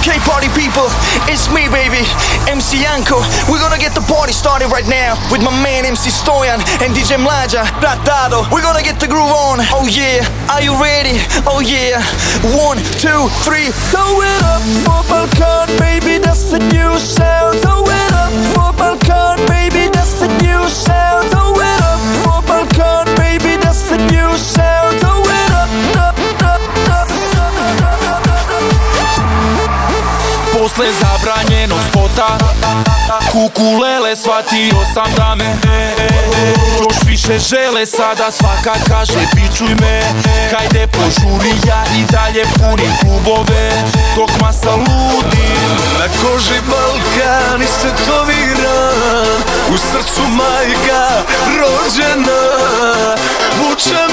Okay, party people, it's me, baby, MC Yanko. We're gonna get the party started right now with my man MC Stoyan and DJ Mlaja Ratado. We're gonna get the groove on. Oh yeah, are you ready? Oh yeah. One, two, three. Throw it up for Balkan, baby, that's the new sound. Throw it Posle zabranjenog spota. Kukulele shvatio sam da me Još više žele sada svaka kaže Bičuj me Hajde požuri ja i dalje punim klubove Dok masa ludi Na koži Balkan istetoviran U srcu majka rođena Vuče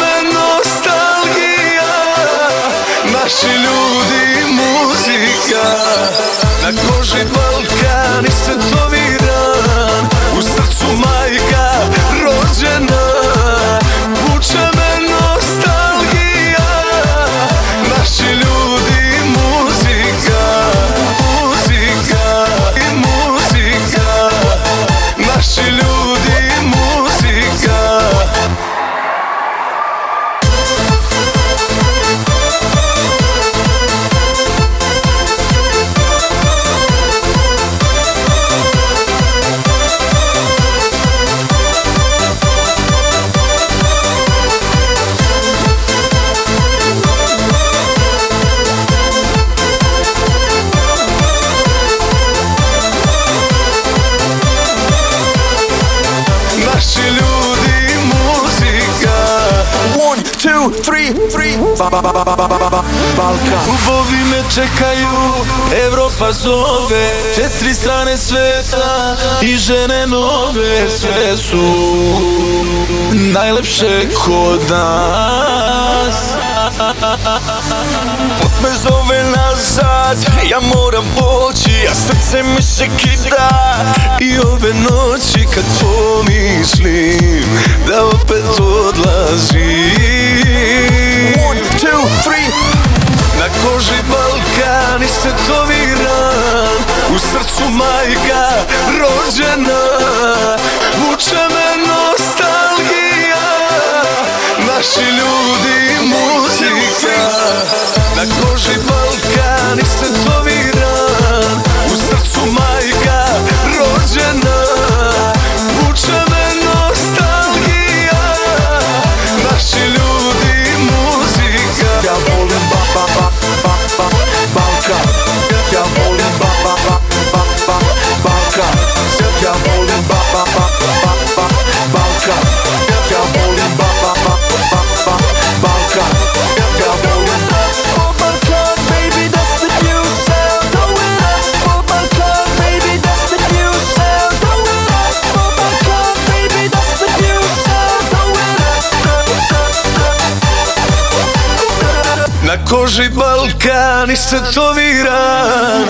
three, three. Balkan. Klubovi me čekaju, Evropa zove. Četiri strane sveta i žene nove. Sve su najlepše kod nas. Me zove nazad Ja moram poći, a srce mi se kida ove noći kad pomislim Da opet odlazim. One, two, three. Na koži Balkan istetoviran U srcu majka rođena. Vuče me nostalgija Naši ljudi muzika. Na koži Balkan koži Balkan istetoviran